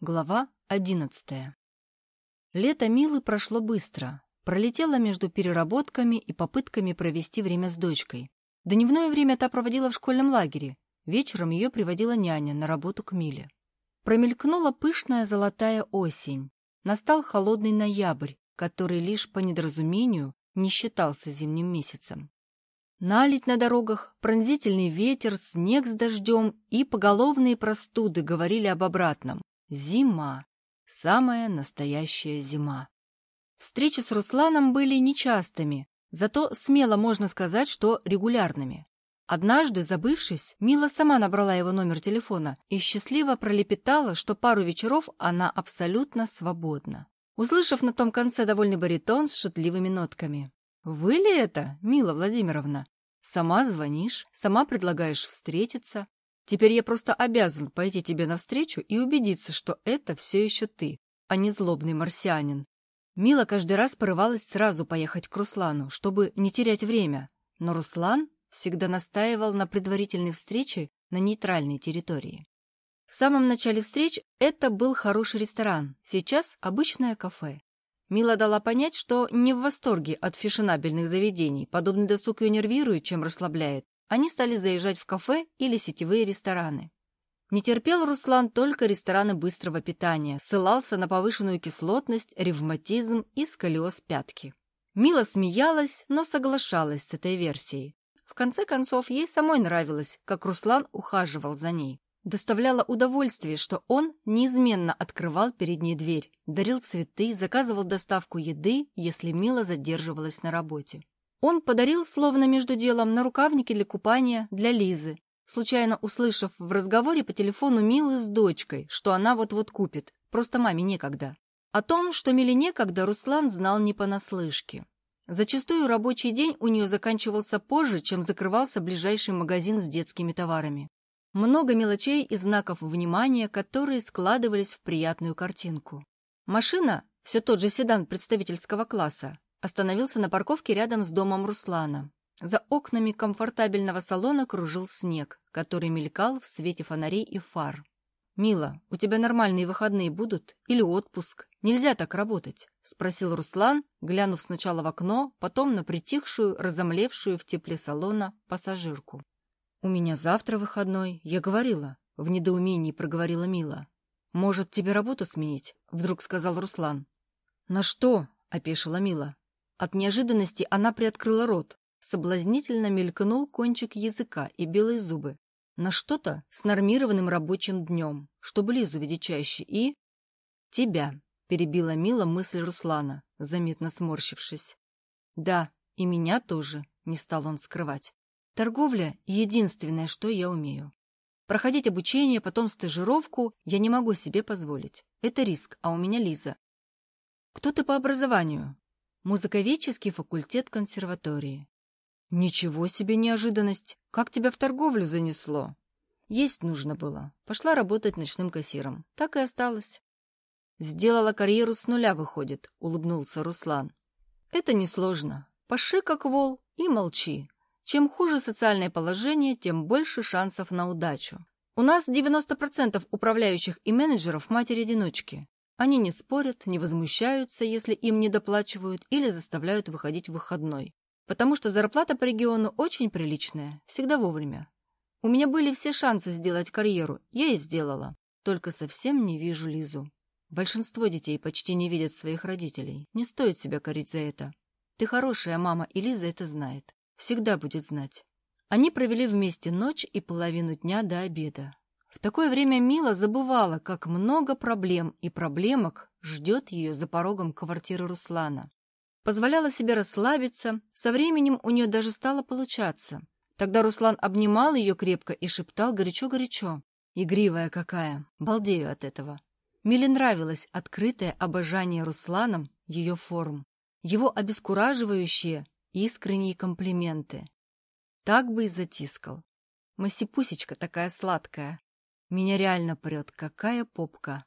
Глава одиннадцатая. Лето Милы прошло быстро. Пролетело между переработками и попытками провести время с дочкой. Дневное время та проводила в школьном лагере. Вечером ее приводила няня на работу к Миле. Промелькнула пышная золотая осень. Настал холодный ноябрь, который лишь по недоразумению не считался зимним месяцем. Налить на дорогах, пронзительный ветер, снег с дождем и поголовные простуды говорили об обратном. Зима. Самая настоящая зима. Встречи с Русланом были нечастыми, зато смело можно сказать, что регулярными. Однажды, забывшись, Мила сама набрала его номер телефона и счастливо пролепетала, что пару вечеров она абсолютно свободна. Услышав на том конце довольный баритон с шутливыми нотками. «Вы ли это, Мила Владимировна? Сама звонишь, сама предлагаешь встретиться. Теперь я просто обязан пойти тебе навстречу и убедиться, что это все еще ты, а не злобный марсианин. Мила каждый раз порывалась сразу поехать к Руслану, чтобы не терять время, но Руслан всегда настаивал на предварительной встрече на нейтральной территории. В самом начале встреч это был хороший ресторан, сейчас обычное кафе. Мила дала понять, что не в восторге от фешенабельных заведений, подобный досуг ее нервирует, чем расслабляет, они стали заезжать в кафе или сетевые рестораны. Не терпел Руслан только рестораны быстрого питания, ссылался на повышенную кислотность, ревматизм и сколиоз пятки. Мила смеялась, но соглашалась с этой версией. В конце концов, ей самой нравилось, как Руслан ухаживал за ней. Доставляло удовольствие, что он неизменно открывал перед ней дверь, дарил цветы, заказывал доставку еды, если Мила задерживалась на работе. Он подарил, словно между делом, нарукавники для купания для Лизы, случайно услышав в разговоре по телефону Милы с дочкой, что она вот-вот купит, просто маме некогда. О том, что Миле некогда, Руслан знал не понаслышке. Зачастую рабочий день у нее заканчивался позже, чем закрывался ближайший магазин с детскими товарами. Много мелочей и знаков внимания, которые складывались в приятную картинку. Машина, все тот же седан представительского класса, Остановился на парковке рядом с домом Руслана. За окнами комфортабельного салона кружил снег, который мелькал в свете фонарей и фар. «Мила, у тебя нормальные выходные будут? Или отпуск? Нельзя так работать?» — спросил Руслан, глянув сначала в окно, потом на притихшую, разомлевшую в тепле салона пассажирку. «У меня завтра выходной, я говорила», — в недоумении проговорила Мила. «Может, тебе работу сменить?» — вдруг сказал Руслан. «На что?» — опешила Мила. От неожиданности она приоткрыла рот. Соблазнительно мелькнул кончик языка и белые зубы. На что-то с нормированным рабочим днем, чтобы Лизу видеть чаще, и... «Тебя», — перебила Мила мысль Руслана, заметно сморщившись. «Да, и меня тоже», — не стал он скрывать. «Торговля — единственное, что я умею. Проходить обучение, потом стажировку я не могу себе позволить. Это риск, а у меня Лиза. Кто ты по образованию? Музыковедческий факультет консерватории. Ничего себе неожиданность! Как тебя в торговлю занесло? Есть нужно было. Пошла работать ночным кассиром. Так и осталось. Сделала карьеру с нуля, выходит, улыбнулся Руслан. Это несложно. Паши как вол и молчи. Чем хуже социальное положение, тем больше шансов на удачу. У нас 90% управляющих и менеджеров матери-одиночки. Они не спорят, не возмущаются, если им не доплачивают или заставляют выходить в выходной. Потому что зарплата по региону очень приличная, всегда вовремя. У меня были все шансы сделать карьеру, я и сделала. Только совсем не вижу Лизу. Большинство детей почти не видят своих родителей. Не стоит себя корить за это. Ты хорошая мама, и Лиза это знает. Всегда будет знать. Они провели вместе ночь и половину дня до обеда. В такое время Мила забывала, как много проблем и проблемок ждет ее за порогом квартиры Руслана. Позволяла себе расслабиться, со временем у нее даже стало получаться. Тогда Руслан обнимал ее крепко и шептал горячо-горячо. Игривая какая, балдею от этого. Миле нравилось открытое обожание Русланом ее форм, его обескураживающие, искренние комплименты. Так бы и затискал. Масипусечка такая сладкая, меня реально прет, какая попка.